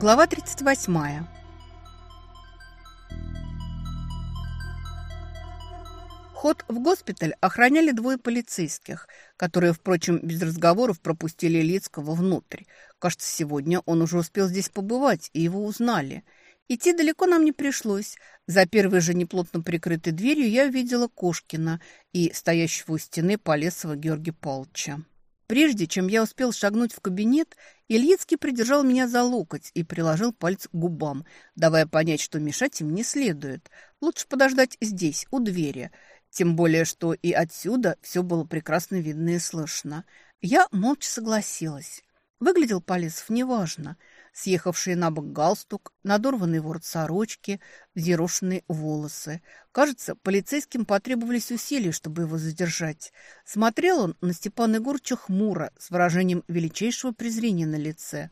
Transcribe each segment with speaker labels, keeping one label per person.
Speaker 1: Глава 38. Ход в госпиталь охраняли двое полицейских, которые, впрочем, без разговоров пропустили Лицкого внутрь. Кажется, сегодня он уже успел здесь побывать, и его узнали. Идти далеко нам не пришлось. За первой же неплотно прикрытой дверью я увидела Кошкина и стоящего у стены Полесова Георгия Павловича. Прежде чем я успел шагнуть в кабинет, Ильицкий придержал меня за локоть и приложил палец к губам, давая понять, что мешать им не следует. Лучше подождать здесь, у двери. Тем более, что и отсюда все было прекрасно видно и слышно. Я молча согласилась. Выглядел Полесов неважно – съехавший на бок галстук, надорванный ворот сорочки, взъерошенные волосы. Кажется, полицейским потребовались усилия, чтобы его задержать. Смотрел он на Степана Егорыча хмуро, с выражением величайшего презрения на лице.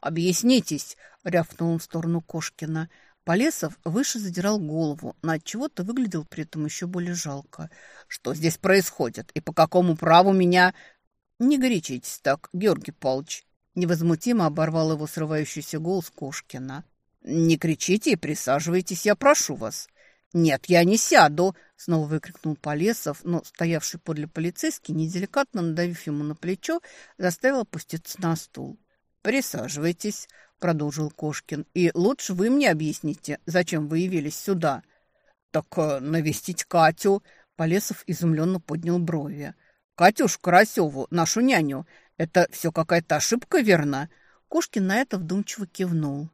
Speaker 1: «Объяснитесь!» — рявкнул он в сторону Кошкина. Полесов выше задирал голову, но от чего-то выглядел при этом еще более жалко. «Что здесь происходит? И по какому праву меня...» «Не горячитесь так, Георгий Павлович», Невозмутимо оборвал его срывающийся голос Кошкина. «Не кричите и присаживайтесь, я прошу вас». «Нет, я не сяду!» — снова выкрикнул Полесов, но стоявший подле полицейский, неделикатно надавив ему на плечо, заставил опуститься на стул. «Присаживайтесь», — продолжил Кошкин, — «и лучше вы мне объясните, зачем вы явились сюда». «Так э, навестить Катю», — Полесов изумленно поднял брови. «Катюшу Карасеву, нашу няню, это все какая-то ошибка, верно?» Кошкин на это вдумчиво кивнул.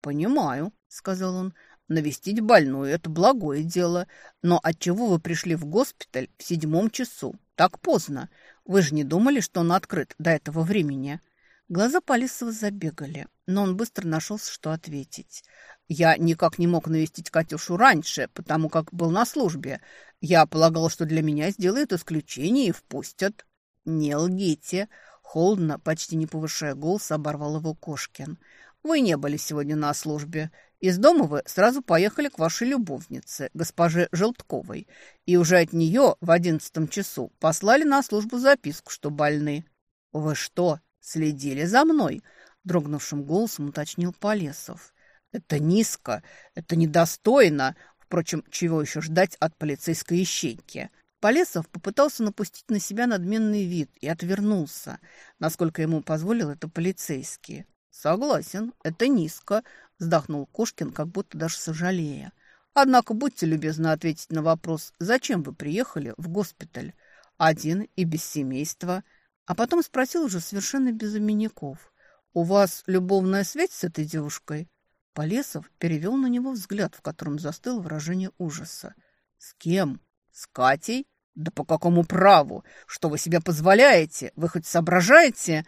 Speaker 1: «Понимаю», — сказал он. «Навестить больную — это благое дело. Но отчего вы пришли в госпиталь в седьмом часу? Так поздно. Вы же не думали, что он открыт до этого времени?» Глаза Полисова забегали, но он быстро нашелся, что ответить. «Я никак не мог навестить Катюшу раньше, потому как был на службе. Я полагал, что для меня сделают исключение и впустят». «Не лгите», Холодно, почти не повышая голос, оборвал его Кошкин. «Вы не были сегодня на службе. Из дома вы сразу поехали к вашей любовнице, госпоже Желтковой, и уже от нее в одиннадцатом часу послали на службу записку, что больны». «Вы что, следили за мной?» – дрогнувшим голосом уточнил Полесов. «Это низко, это недостойно. Впрочем, чего еще ждать от полицейской ищейки?» Полесов попытался напустить на себя надменный вид и отвернулся, насколько ему позволил это полицейский. «Согласен, это низко», – вздохнул Кошкин, как будто даже сожалея. «Однако будьте любезны ответить на вопрос, зачем вы приехали в госпиталь? Один и без семейства?» А потом спросил уже совершенно без именников. «У вас любовная связь с этой девушкой?» Полесов перевел на него взгляд, в котором застыло выражение ужаса. «С кем? С Катей?» «Да по какому праву? Что вы себе позволяете? Вы хоть соображаете?»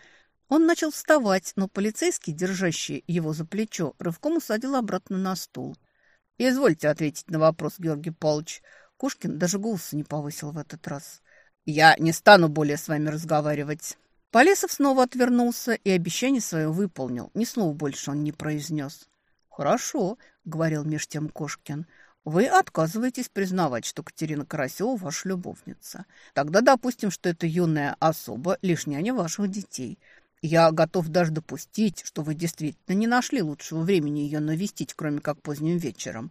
Speaker 1: Он начал вставать, но полицейский, держащий его за плечо, рывком усадил обратно на стул. «Извольте ответить на вопрос, Георгий Павлович». Кушкин даже голоса не повысил в этот раз. «Я не стану более с вами разговаривать». Полесов снова отвернулся и обещание свое выполнил. Ни слова больше он не произнес. «Хорошо», — говорил меж тем Кошкин. Вы отказываетесь признавать, что Катерина Карасева ваша любовница. Тогда допустим, что это юная особа, лишь няня ваших детей. Я готов даже допустить, что вы действительно не нашли лучшего времени ее навестить, кроме как поздним вечером.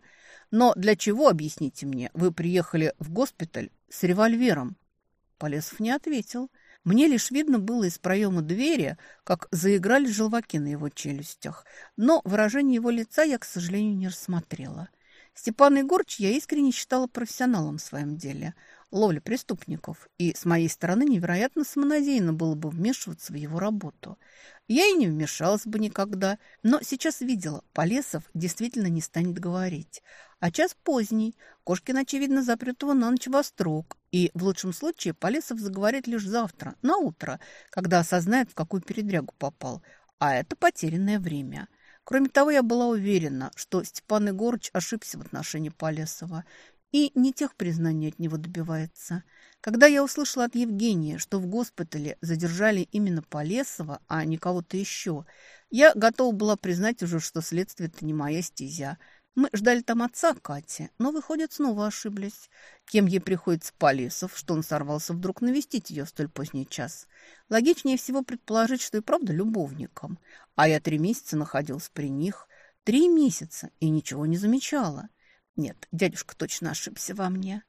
Speaker 1: Но для чего, объясните мне, вы приехали в госпиталь с револьвером?» Полесов не ответил. Мне лишь видно было из проема двери, как заиграли желваки на его челюстях. Но выражение его лица я, к сожалению, не рассмотрела. Степан Егорыч я искренне считала профессионалом в своем деле – ловли преступников, и с моей стороны невероятно самонадеянно было бы вмешиваться в его работу. Я и не вмешалась бы никогда, но сейчас видела, Полесов действительно не станет говорить. А час поздний, Кошкин, очевидно, запрет его на ночь во строк, и в лучшем случае Полесов заговорит лишь завтра, на утро, когда осознает, в какую передрягу попал, а это потерянное время – Кроме того, я была уверена, что Степан Егорыч ошибся в отношении Полесова и не тех признаний от него добивается. Когда я услышала от Евгения, что в госпитале задержали именно Полесова, а не кого-то еще, я готова была признать уже, что следствие – это не моя стезя. Мы ждали там отца Кати, но, выходит, снова ошиблись. Кем ей приходится Полесов, что он сорвался вдруг навестить ее в столь поздний час. Логичнее всего предположить, что и правда любовником. А я три месяца находился при них. Три месяца и ничего не замечала. Нет, дядюшка точно ошибся во мне.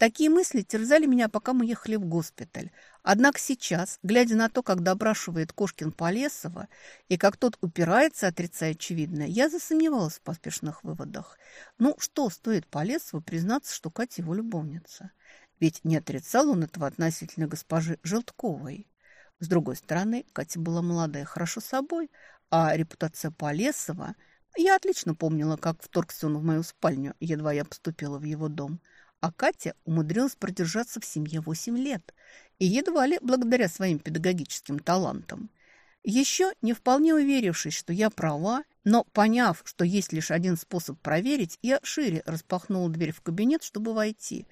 Speaker 1: Такие мысли терзали меня, пока мы ехали в госпиталь. Однако сейчас, глядя на то, как допрашивает Кошкин Полесова и как тот упирается, отрицая очевидное, я засомневалась в поспешных выводах. Ну, что стоит Полесову признаться, что Катя его любовница? Ведь не отрицал он этого относительно госпожи Желтковой. С другой стороны, Катя была молодая, хорошо собой, а репутация Полесова... Я отлично помнила, как вторгся он в мою спальню, едва я поступила в его дом – а Катя умудрилась продержаться в семье 8 лет, и едва ли благодаря своим педагогическим талантам. Еще не вполне уверившись, что я права, но поняв, что есть лишь один способ проверить, я шире распахнула дверь в кабинет, чтобы войти.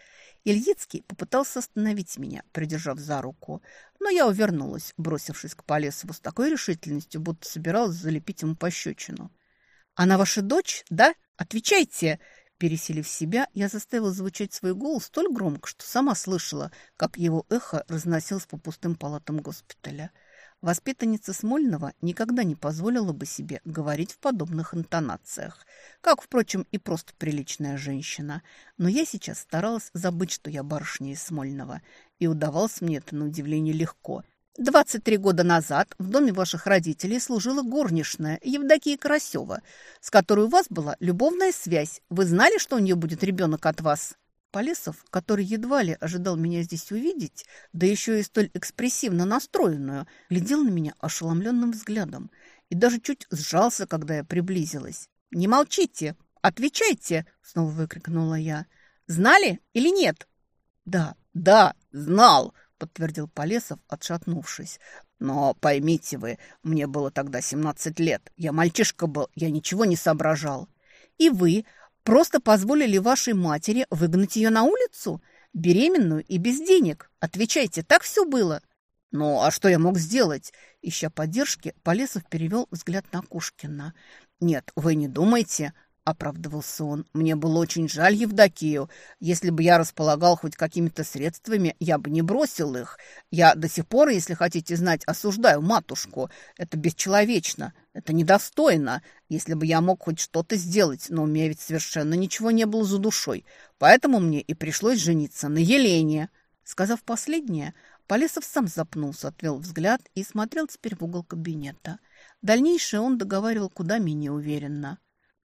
Speaker 1: Ильицкий попытался остановить меня, придержав за руку, но я увернулась, бросившись к Полесову с такой решительностью, будто собиралась залепить ему пощечину. «Она ваша дочь, да? Отвечайте!» Пересилив себя, я заставила звучать свой голос столь громко, что сама слышала, как его эхо разносилось по пустым палатам госпиталя. Воспитанница Смольного никогда не позволила бы себе говорить в подобных интонациях, как, впрочем, и просто приличная женщина. Но я сейчас старалась забыть, что я барышня из Смольного, и удавалось мне это на удивление легко – 23 года назад в доме ваших родителей служила горничная Евдокия Карасева, с которой у вас была любовная связь. Вы знали, что у нее будет ребенок от вас?» Полесов, который едва ли ожидал меня здесь увидеть, да еще и столь экспрессивно настроенную, глядел на меня ошеломленным взглядом и даже чуть сжался, когда я приблизилась. «Не молчите! Отвечайте!» — снова выкрикнула я. «Знали или нет?» «Да, да, знал!» Подтвердил Полесов, отшатнувшись. «Но поймите вы, мне было тогда семнадцать лет. Я мальчишка был, я ничего не соображал». «И вы просто позволили вашей матери выгнать ее на улицу? Беременную и без денег? Отвечайте, так все было?» «Ну, а что я мог сделать?» Ища поддержки, Полесов перевел взгляд на Кушкина. «Нет, вы не думайте, оправдывался он. «Мне было очень жаль Евдокию. Если бы я располагал хоть какими-то средствами, я бы не бросил их. Я до сих пор, если хотите знать, осуждаю матушку. Это бесчеловечно, это недостойно. Если бы я мог хоть что-то сделать, но у меня ведь совершенно ничего не было за душой. Поэтому мне и пришлось жениться на Елене». Сказав последнее, Полесов сам запнулся, отвел взгляд и смотрел теперь в угол кабинета. Дальнейшее он договаривал куда менее уверенно.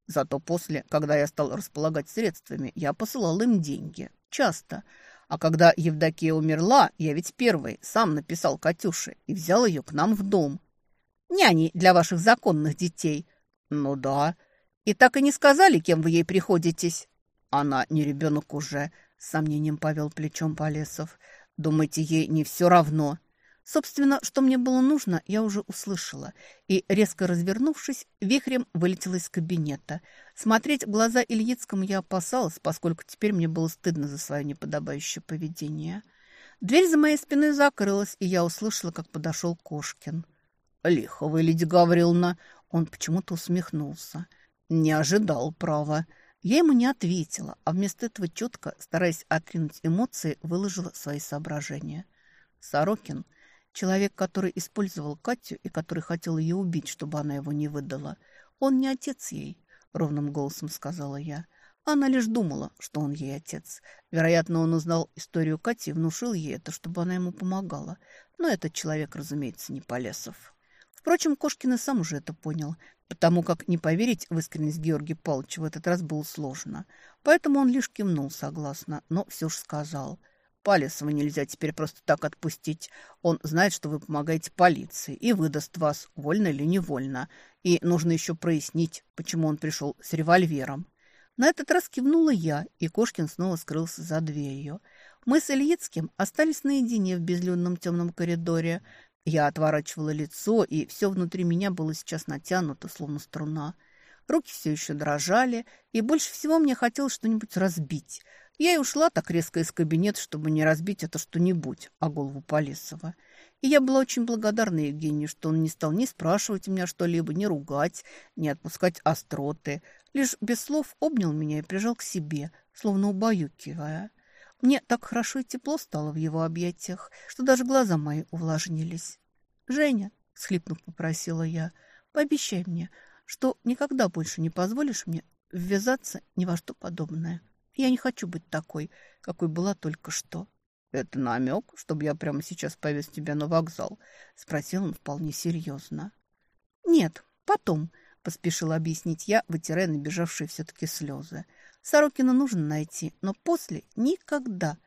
Speaker 1: Зато после, когда я стал располагать средствами, я посылал им деньги. Часто. А когда Евдокия умерла, я ведь первый сам написал Катюше и взял ее к нам в дом. Няни для ваших законных детей. Ну да. И так и не сказали, кем вы ей приходитесь. Она не ребенок уже, с сомнением повел плечом Полесов. Думаете, ей не все равно? Собственно, что мне было нужно, я уже услышала, и, резко развернувшись, вихрем вылетела из кабинета. Смотреть в глаза Ильицкому я опасалась, поскольку теперь мне было стыдно за свое неподобающее поведение. Дверь за моей спиной закрылась, и я услышала, как подошел Кошкин. «Лихо вы, Лидия Гавриловна!» Он почему-то усмехнулся. «Не ожидал, право». Я ему не ответила, а вместо этого четко, стараясь отринуть эмоции, выложила свои соображения. Сорокин – Человек, который использовал Катю и который хотел ее убить, чтобы она его не выдала. Он не отец ей, ровным голосом сказала я. Она лишь думала, что он ей отец. Вероятно, он узнал историю Кати и внушил ей это, чтобы она ему помогала. Но этот человек, разумеется, не Полесов. Впрочем, Кошкин и сам уже это понял, потому как не поверить в искренность Георгия Павловича в этот раз было сложно. Поэтому он лишь кивнул согласно, но все же сказал – Палесова нельзя теперь просто так отпустить. Он знает, что вы помогаете полиции и выдаст вас, вольно или невольно. И нужно еще прояснить, почему он пришел с револьвером. На этот раз кивнула я, и Кошкин снова скрылся за дверью. Мы с Ильицким остались наедине в безлюдном темном коридоре. Я отворачивала лицо, и все внутри меня было сейчас натянуто, словно струна. Руки все еще дрожали, и больше всего мне хотелось что-нибудь разбить – я и ушла так резко из кабинета, чтобы не разбить это что-нибудь о голову Полесова. И я была очень благодарна Евгению, что он не стал ни спрашивать меня что-либо, ни ругать, ни отпускать остроты. Лишь без слов обнял меня и прижал к себе, словно убаюкивая. Мне так хорошо и тепло стало в его объятиях, что даже глаза мои увлажнились. «Женя», — схлипнув, попросила я, — «пообещай мне, что никогда больше не позволишь мне ввязаться ни во что подобное. Я не хочу быть такой, какой была только что».
Speaker 2: «Это намек, чтобы я прямо сейчас повез тебя на вокзал?» — спросил он вполне серьезно.
Speaker 1: «Нет, потом», — поспешила объяснить я, вытирая набежавшие все-таки слезы. «Сорокина нужно найти, но после никогда».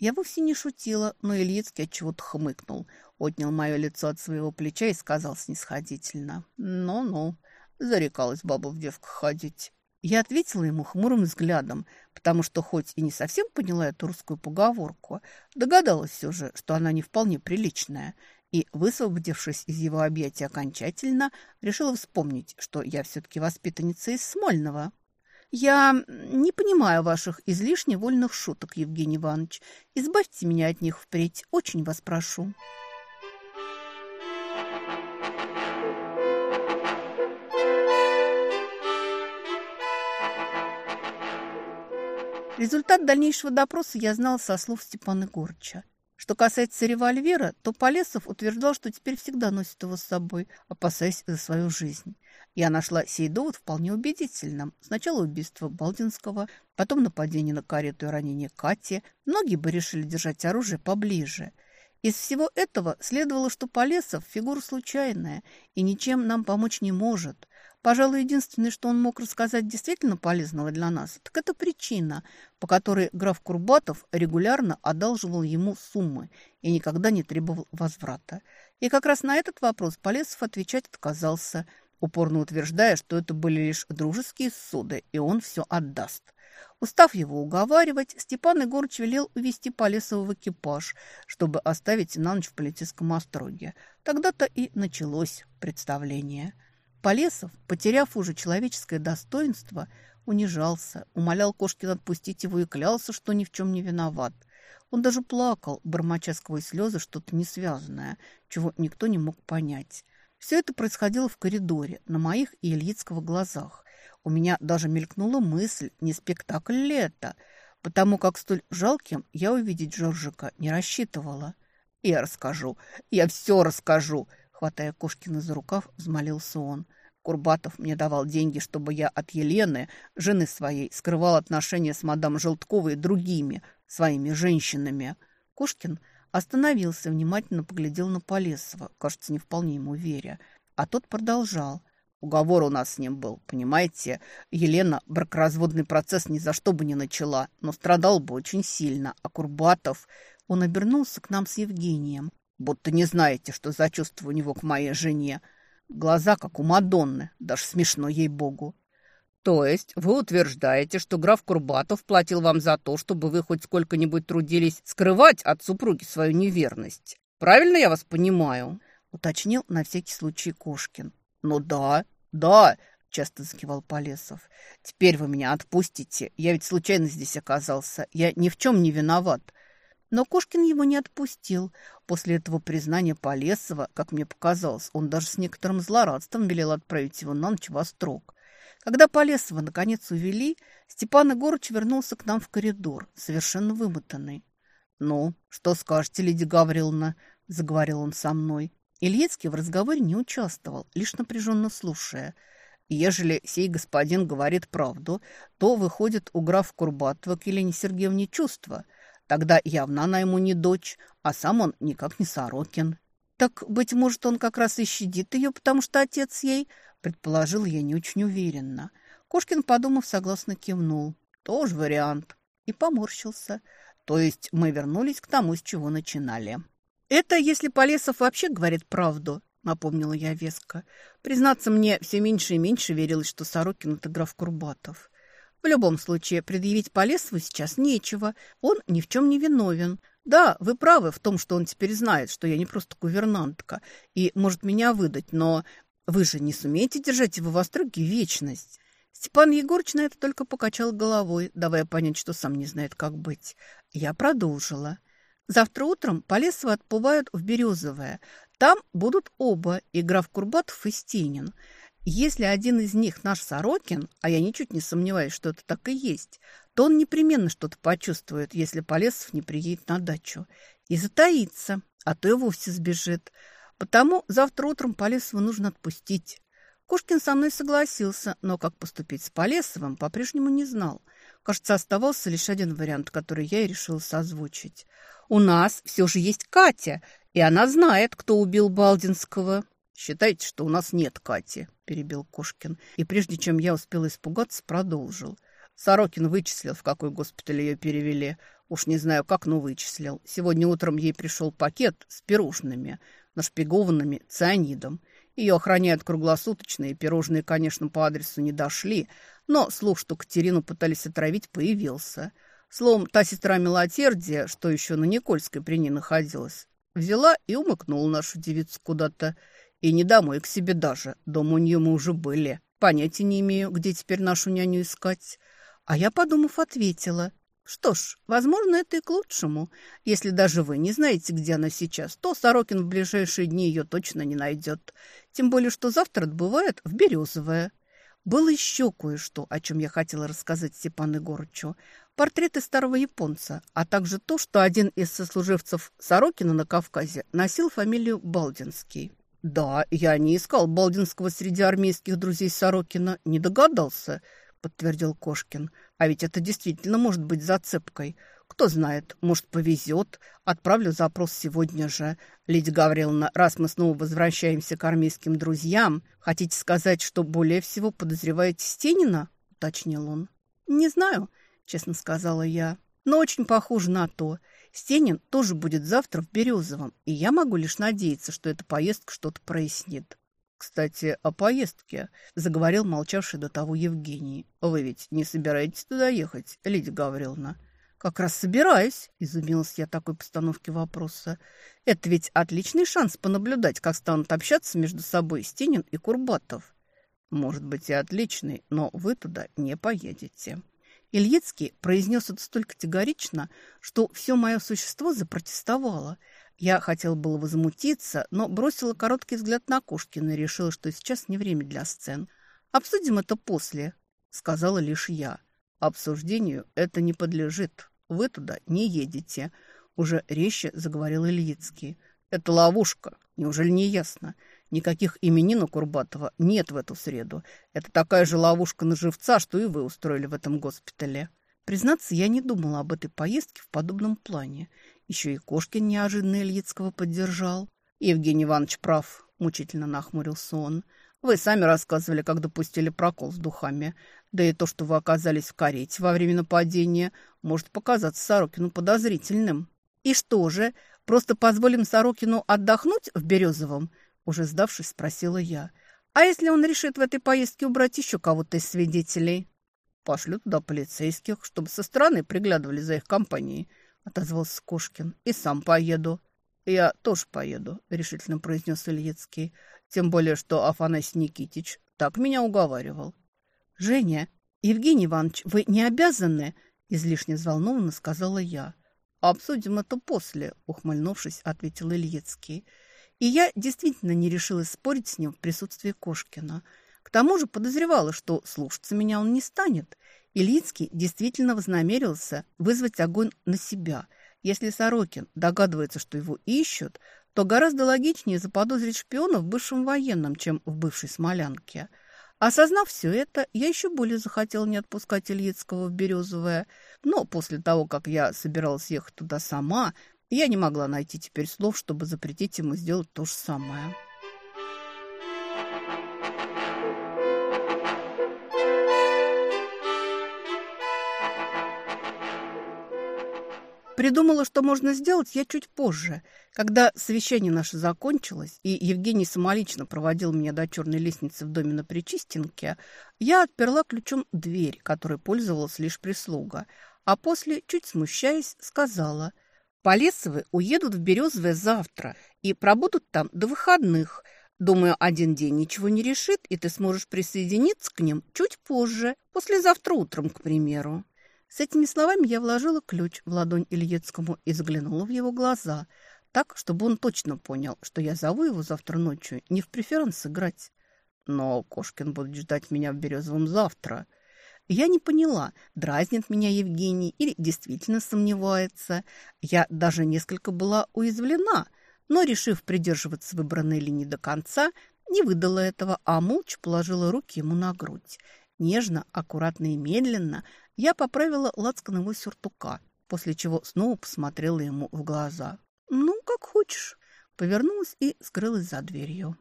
Speaker 1: Я вовсе не шутила, но Ильицкий отчего-то хмыкнул, отнял мое лицо от своего плеча и сказал снисходительно. «Ну-ну, зарекалась баба в девках ходить». Я ответила ему хмурым взглядом, потому что хоть и не совсем поняла эту русскую поговорку, догадалась все же, что она не вполне приличная, и, высвободившись из его объятия окончательно, решила вспомнить, что я все-таки воспитанница из Смольного. «Я не понимаю ваших излишне вольных шуток, Евгений Иванович. Избавьте меня от них впредь, очень вас прошу». Результат дальнейшего допроса я знал со слов Степана Горча. Что касается револьвера, то Полесов утверждал, что теперь всегда носит его с собой, опасаясь за свою жизнь. Я нашла сей довод вполне убедительным. Сначала убийство Балдинского, потом нападение на карету и ранение Кати. Многие бы решили держать оружие поближе. Из всего этого следовало, что Полесов – фигура случайная и ничем нам помочь не может. Пожалуй, единственное, что он мог рассказать действительно полезного для нас, так это причина, по которой граф Курбатов регулярно одалживал ему суммы и никогда не требовал возврата. И как раз на этот вопрос Полесов отвечать отказался, упорно утверждая, что это были лишь дружеские суды, и он все отдаст. Устав его уговаривать, Степан Егорович велел увести Полесова в экипаж, чтобы оставить на ночь в полицейском остроге. Тогда-то и началось представление – Полесов, потеряв уже человеческое достоинство, унижался, умолял Кошкина отпустить его и клялся, что ни в чем не виноват. Он даже плакал, бормоча сквозь слезы что-то несвязанное, чего никто не мог понять. Все это происходило в коридоре, на моих и Ильицкого глазах. У меня даже мелькнула мысль, не спектакль ли это, потому как столь жалким я увидеть Жоржика не рассчитывала. «Я расскажу, я все расскажу!» Хватая Кошкина за рукав, взмолился он. Курбатов мне давал деньги, чтобы я от Елены, жены своей, скрывал отношения с мадам Желтковой и другими своими женщинами. Кошкин остановился, внимательно поглядел на Полесова, кажется, не вполне ему веря. А тот продолжал. Уговор у нас с ним был, понимаете? Елена бракоразводный процесс ни за что бы не начала, но страдал бы очень сильно. А Курбатов... Он обернулся к нам с Евгением. Будто не знаете, что за чувство у него к моей жене. Глаза, как у Мадонны, даже смешно ей-богу. То есть вы утверждаете, что граф Курбатов платил вам за то, чтобы вы хоть сколько-нибудь трудились скрывать от супруги свою неверность? Правильно я вас понимаю? Уточнил на всякий случай Кошкин. Ну да, да, часто закивал Полесов. Теперь вы меня отпустите. Я ведь случайно здесь оказался. Я ни в чем не виноват. Но Кошкин его не отпустил. После этого признания Полесова, как мне показалось, он даже с некоторым злорадством велел отправить его на ночь в Острог. Когда Полесова наконец увели, Степан Егорыч вернулся к нам в коридор, совершенно вымотанный. «Ну, что скажете, Лидия Гавриловна?» – заговорил он со мной. Ильецкий в разговоре не участвовал, лишь напряженно слушая. «Ежели сей господин говорит правду, то выходит у графа Курбатова к Елене Сергеевне чувства – Тогда явно она ему не дочь, а сам он никак не Сорокин. Так, быть может, он как раз и щадит ее, потому что отец ей, предположил я не очень уверенно. Кошкин, подумав, согласно кивнул. Тоже вариант. И поморщился. То есть мы вернулись к тому, с чего начинали. Это если Полесов вообще говорит правду, напомнила я веско. Признаться мне, все меньше и меньше верилось, что Сорокин – это граф Курбатов. В любом случае, предъявить Полесову сейчас нечего. Он ни в чем не виновен. Да, вы правы в том, что он теперь знает, что я не просто гувернантка и может меня выдать, но вы же не сумеете держать его в остроге вечность. Степан Егорыч на это только покачал головой, давая понять, что сам не знает, как быть. Я продолжила. Завтра утром Полесова отплывают в Березовое. Там будут оба, и граф Курбатов и Стенин. Если один из них наш Сорокин, а я ничуть не сомневаюсь, что это так и есть, то он непременно что-то почувствует, если Полесов не приедет на дачу. И затаится, а то и вовсе сбежит. Потому завтра утром Полесова нужно отпустить. Кошкин со мной согласился, но как поступить с Полесовым, по-прежнему не знал. Кажется, оставался лишь один вариант, который я и решил созвучить. «У нас все же есть Катя, и она знает, кто убил Балдинского». «Считайте, что у нас нет Кати», – перебил Кошкин. И прежде чем я успел испугаться, продолжил. Сорокин вычислил, в какой госпиталь ее перевели. Уж не знаю как, но вычислил. Сегодня утром ей пришел пакет с пирожными, нашпигованными цианидом. Ее охраняют круглосуточно, и пирожные, конечно, по адресу не дошли, но слух, что Катерину пытались отравить, появился. Словом, та сестра милосердия, что еще на Никольской при ней находилась, взяла и умыкнула нашу девицу куда-то. И не домой, к себе даже. Дома у нее мы уже были. Понятия не имею, где теперь нашу няню искать. А я, подумав, ответила. Что ж, возможно, это и к лучшему. Если даже вы не знаете, где она сейчас, то Сорокин в ближайшие дни ее точно не найдет. Тем более, что завтра отбывает в Березовое. Было еще кое-что, о чем я хотела рассказать Степану Егорычу. Портреты старого японца, а также то, что один из сослуживцев Сорокина на Кавказе носил фамилию Балдинский. Да, я не искал Балдинского среди армейских друзей Сорокина, не догадался –— подтвердил Кошкин. «А ведь это действительно может быть зацепкой. Кто знает, может, повезет. Отправлю запрос сегодня же. Лидия Гавриловна, раз мы снова возвращаемся к армейским друзьям, хотите сказать, что более всего подозреваете Стенина?» — уточнил он. «Не знаю», — честно сказала я. «Но очень похоже на то. Стенин тоже будет завтра в Березовом, и я могу лишь надеяться, что эта поездка что-то прояснит». «Кстати, о поездке», – заговорил молчавший до того Евгений. «Вы ведь не собираетесь туда ехать, Лидия Гавриловна?» «Как раз собираюсь», – изумилась я такой постановке вопроса. «Это ведь отличный шанс понаблюдать, как станут общаться между собой Стенин и Курбатов». «Может быть и отличный, но вы туда не поедете». Ильицкий произнес это столь категорично, что все мое существо запротестовало – я хотела было возмутиться, но бросила короткий взгляд на Кошкина и решила, что сейчас не время для сцен. «Обсудим это после», — сказала лишь я. «Обсуждению это не подлежит. Вы туда не едете», — уже резче заговорил Ильицкий. «Это ловушка. Неужели не ясно? Никаких именин у Курбатова нет в эту среду. Это такая же ловушка на живца, что и вы устроили в этом госпитале». Признаться, я не думала об этой поездке в подобном плане. Еще и Кошкин неожиданно Ильицкого поддержал. Евгений Иванович прав, мучительно нахмурился он. Вы сами рассказывали, как допустили прокол с духами. Да и то, что вы оказались в карете во время нападения, может показаться Сорокину подозрительным. И что же, просто позволим Сорокину отдохнуть в Березовом? Уже сдавшись, спросила я. А если он решит в этой поездке убрать еще кого-то из свидетелей? Пошлю туда полицейских, чтобы со стороны приглядывали за их компанией отозвался Кошкин. «И сам поеду». «Я тоже поеду», — решительно произнес Ильицкий. «Тем более, что Афанасий Никитич так меня уговаривал». «Женя, Евгений Иванович, вы не обязаны?» — излишне взволнованно сказала я. «Обсудим это после», — ухмыльнувшись, ответил Ильицкий. И я действительно не решилась спорить с ним в присутствии Кошкина. К тому же подозревала, что слушаться меня он не станет — Ильицкий действительно вознамерился вызвать огонь на себя. Если Сорокин догадывается, что его ищут, то гораздо логичнее заподозрить шпиона в бывшем военном, чем в бывшей Смолянке. Осознав все это, я еще более захотела не отпускать Ильицкого в Березовое. Но после того, как я собиралась ехать туда сама, я не могла найти теперь слов, чтобы запретить ему сделать то же самое. Придумала, что можно сделать я чуть позже, когда совещание наше закончилось, и Евгений самолично проводил меня до черной лестницы в доме на Причистенке, я отперла ключом дверь, которой пользовалась лишь прислуга, а после, чуть смущаясь, сказала «Полесовы уедут в Березовое завтра и пробудут там до выходных. Думаю, один день ничего не решит, и ты сможешь присоединиться к ним чуть позже, послезавтра утром, к примеру». С этими словами я вложила ключ в ладонь Ильецкому и заглянула в его глаза, так, чтобы он точно понял, что я зову его завтра ночью не в преферанс играть.
Speaker 2: но Кошкин будет ждать меня в Березовом завтра. Я не поняла, дразнит меня Евгений или действительно сомневается. Я даже несколько была уязвлена, но, решив придерживаться выбранной линии до конца, не выдала этого, а молча положила руки ему на грудь. Нежно, аккуратно и медленно я поправила лацкан его сюртука, после чего снова посмотрела ему в глаза. «Ну, как хочешь», повернулась и скрылась за дверью.